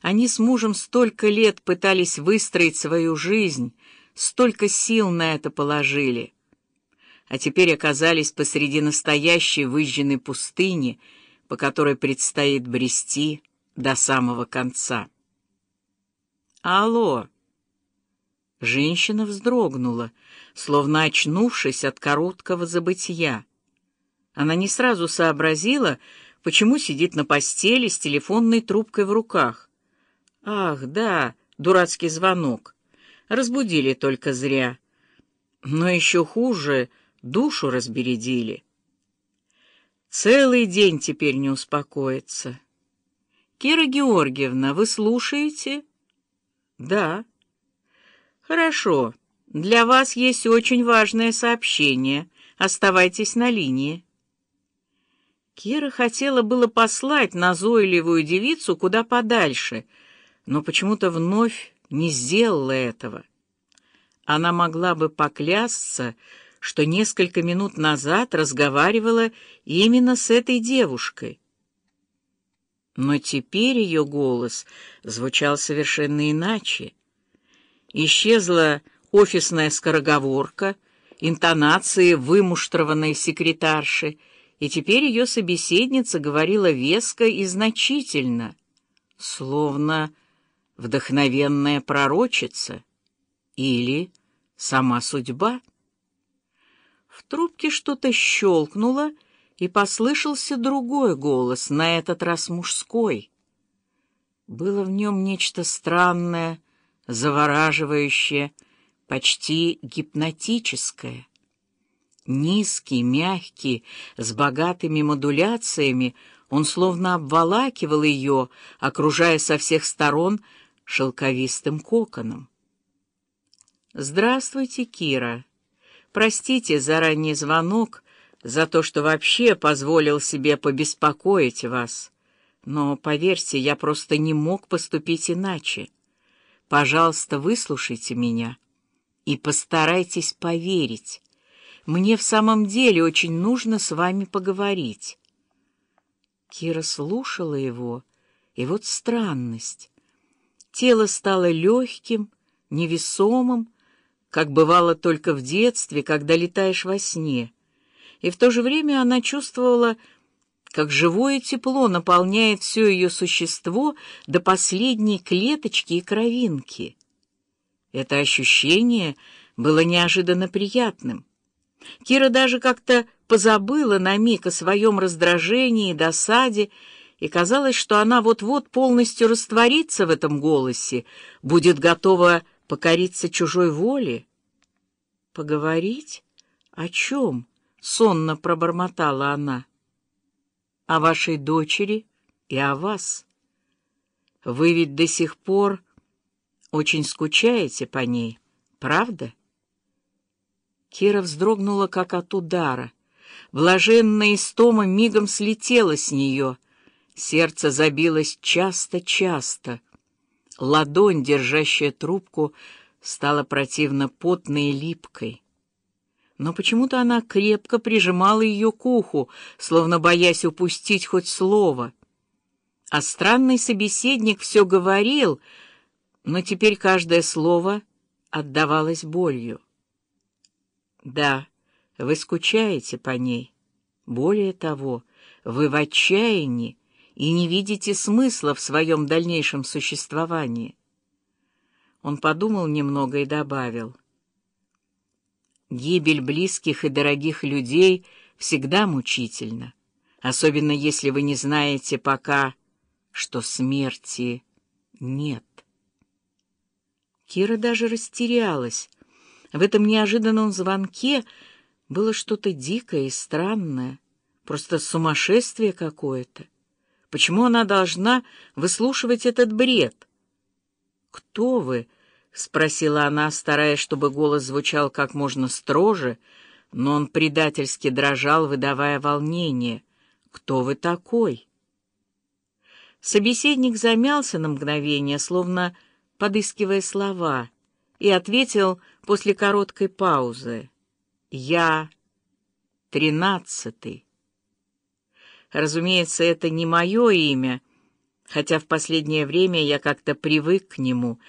Они с мужем столько лет пытались выстроить свою жизнь, столько сил на это положили. А теперь оказались посреди настоящей выжженной пустыни, по которой предстоит брести до самого конца. «Алло!» Женщина вздрогнула, словно очнувшись от короткого забытия. Она не сразу сообразила, почему сидит на постели с телефонной трубкой в руках. Ах, да, дурацкий звонок. Разбудили только зря. Но еще хуже, душу разбередили. Целый день теперь не успокоится. Кира Георгиевна, вы слушаете? Да. Хорошо. Для вас есть очень важное сообщение. Оставайтесь на линии. Кира хотела было послать назойливую девицу куда подальше, но почему-то вновь не сделала этого. Она могла бы поклясться, что несколько минут назад разговаривала именно с этой девушкой. Но теперь ее голос звучал совершенно иначе. Исчезла офисная скороговорка, интонации вымуштрованной секретарши — и теперь ее собеседница говорила веско и значительно, словно вдохновенная пророчица или сама судьба. В трубке что-то щелкнуло, и послышался другой голос, на этот раз мужской. Было в нем нечто странное, завораживающее, почти гипнотическое. Низкий, мягкий, с богатыми модуляциями, он словно обволакивал ее, окружая со всех сторон шелковистым коконом. «Здравствуйте, Кира. Простите за ранний звонок, за то, что вообще позволил себе побеспокоить вас. Но, поверьте, я просто не мог поступить иначе. Пожалуйста, выслушайте меня и постарайтесь поверить». Мне в самом деле очень нужно с вами поговорить. Кира слушала его, и вот странность. Тело стало легким, невесомым, как бывало только в детстве, когда летаешь во сне. И в то же время она чувствовала, как живое тепло наполняет все ее существо до последней клеточки и кровинки. Это ощущение было неожиданно приятным. Кира даже как-то позабыла на миг о своем раздражении и досаде, и казалось, что она вот-вот полностью растворится в этом голосе, будет готова покориться чужой воле. «Поговорить? О чем?» — сонно пробормотала она. «О вашей дочери и о вас. Вы ведь до сих пор очень скучаете по ней, правда?» Кира вздрогнула, как от удара. Блаженная истома мигом слетела с нее. Сердце забилось часто-часто. Ладонь, держащая трубку, стала противно потной и липкой. Но почему-то она крепко прижимала ее к уху, словно боясь упустить хоть слово. А странный собеседник все говорил, но теперь каждое слово отдавалось болью. Да, вы скучаете по ней. Более того, вы в отчаянии и не видите смысла в своем дальнейшем существовании. Он подумал немного и добавил. Гибель близких и дорогих людей всегда мучительна, особенно если вы не знаете пока, что смерти нет. Кира даже растерялась, в этом неожиданном звонке было что-то дикое и странное, просто сумасшествие какое-то. Почему она должна выслушивать этот бред? «Кто вы?» — спросила она, стараясь, чтобы голос звучал как можно строже, но он предательски дрожал, выдавая волнение. «Кто вы такой?» Собеседник замялся на мгновение, словно подыскивая слова, и ответил после короткой паузы. «Я тринадцатый». Разумеется, это не мое имя, хотя в последнее время я как-то привык к нему,